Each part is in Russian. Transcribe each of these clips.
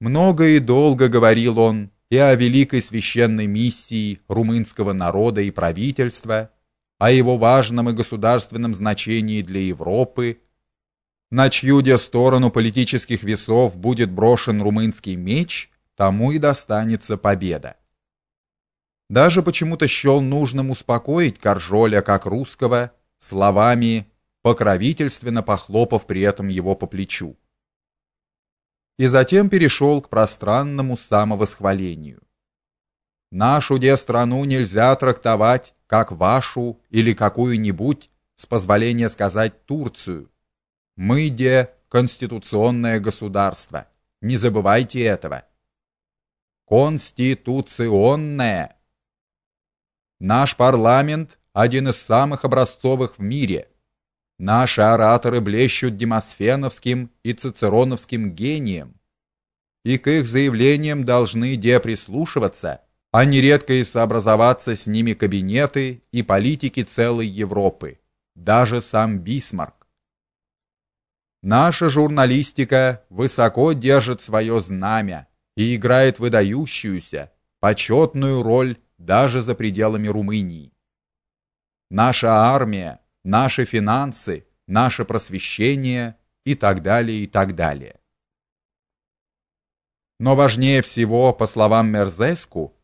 Много и долго говорил он и о великой священной миссии румынского народа и правительства, о его важном и государственном значении для Европы, на чью де сторону политических весов будет брошен румынский меч, тому и достанется победа. Даже почему-то счел нужным успокоить Каржоля как русского словами, покровительственно похлопав при этом его по плечу. И затем перешел к пространному самовосхвалению. Нашу де страну нельзя трактовать как вашу или какую-нибудь, с позволения сказать, Турцию. Мы де конституционное государство. Не забывайте этого. Конституционное. Наш парламент один из самых образцовых в мире. Наши ораторы блещут демосфеновским и цицероновским гением, и к их заявлениям должны де прислушиваться, а нередко и сообразоваться с ними кабинеты и политики целой Европы, даже сам Бисмарк. Наша журналистика высоко держит свое знамя и играет выдающуюся, почетную роль даже за пределами Румынии. Наша армия, наши финансы, наше просвещение и так далее и так далее. Но важнее всего, по словам Мерзеску,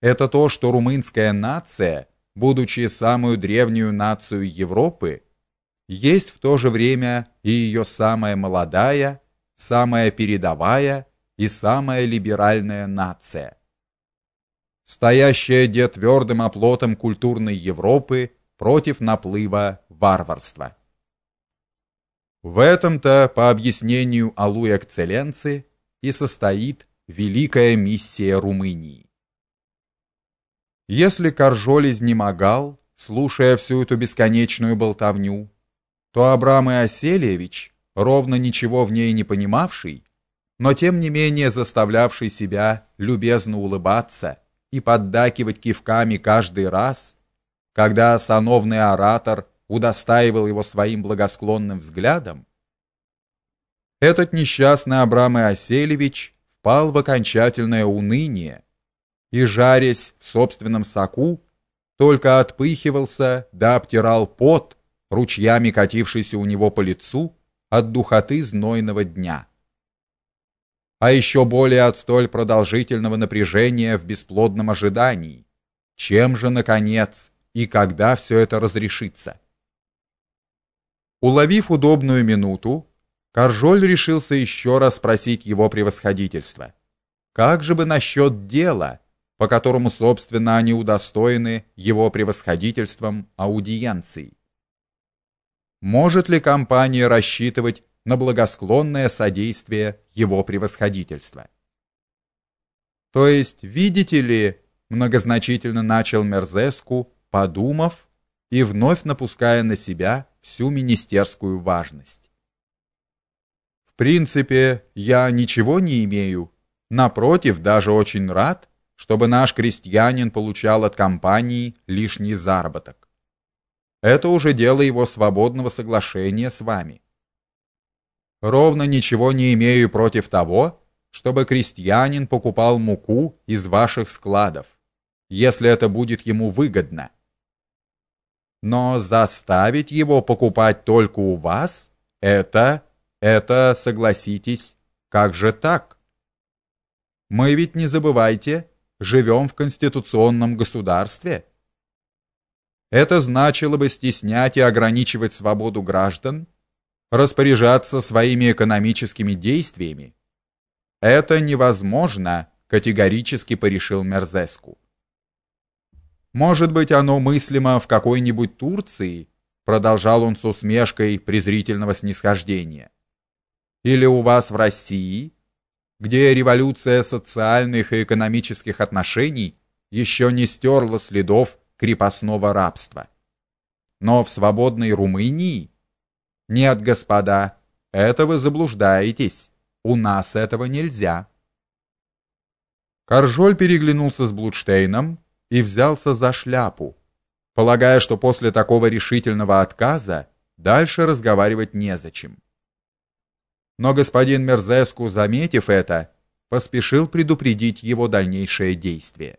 это то, что румынская нация, будучи самую древнюю нацию Европы, есть в то же время и ее самая молодая, самая передовая и самая либеральная нация стоящая де твердым оплотом культурной Европы против наплыва варварства. В этом-то, по объяснению Алу Экцелленции, и состоит великая миссия Румынии. Если Каржоль изнемогал, слушая всю эту бесконечную болтовню, то Абрам Иосельевич, ровно ничего в ней не понимавший, но тем не менее заставлявший себя любезно улыбаться и поддакивать кивками каждый раз, когда сановный оратор удостаивал его своим благосклонным взглядом, этот несчастный Абрам Иоселевич впал в окончательное уныние и, жарясь в собственном соку, только отпыхивался да обтирал пот, ручьями катившийся у него по лицу от духоты знойного дня а еще более от столь продолжительного напряжения в бесплодном ожидании. Чем же наконец и когда все это разрешится? Уловив удобную минуту, Каржоль решился еще раз спросить его превосходительство. Как же бы насчет дела, по которому, собственно, они удостоены его превосходительством аудиенции? Может ли компания рассчитывать на благосклонное содействие его превосходительства. То есть, видите ли, многозначительно начал Мерзеску, подумав и вновь напуская на себя всю министерскую важность. В принципе, я ничего не имею, напротив, даже очень рад, чтобы наш крестьянин получал от компании лишний заработок. Это уже дело его свободного соглашения с вами ровно ничего не имею против того, чтобы крестьянин покупал муку из ваших складов, если это будет ему выгодно. Но заставить его покупать только у вас это это, согласитесь, как же так? Мы ведь не забывайте, живем в конституционном государстве. Это значило бы стеснять и ограничивать свободу граждан распоряжаться своими экономическими действиями. Это невозможно, категорически порешил Мерзеску. Может быть, оно мыслимо в какой-нибудь Турции, продолжал он с усмешкой презрительного снисхождения. Или у вас в России, где революция социальных и экономических отношений еще не стерла следов крепостного рабства. Но в свободной Румынии нет, господа, это вы заблуждаетесь. У нас этого нельзя. Каржоль переглянулся с Блудштейном и взялся за шляпу, полагая, что после такого решительного отказа дальше разговаривать незачем. Но господин Мерзеску, заметив это, поспешил предупредить его дальнейшее действие.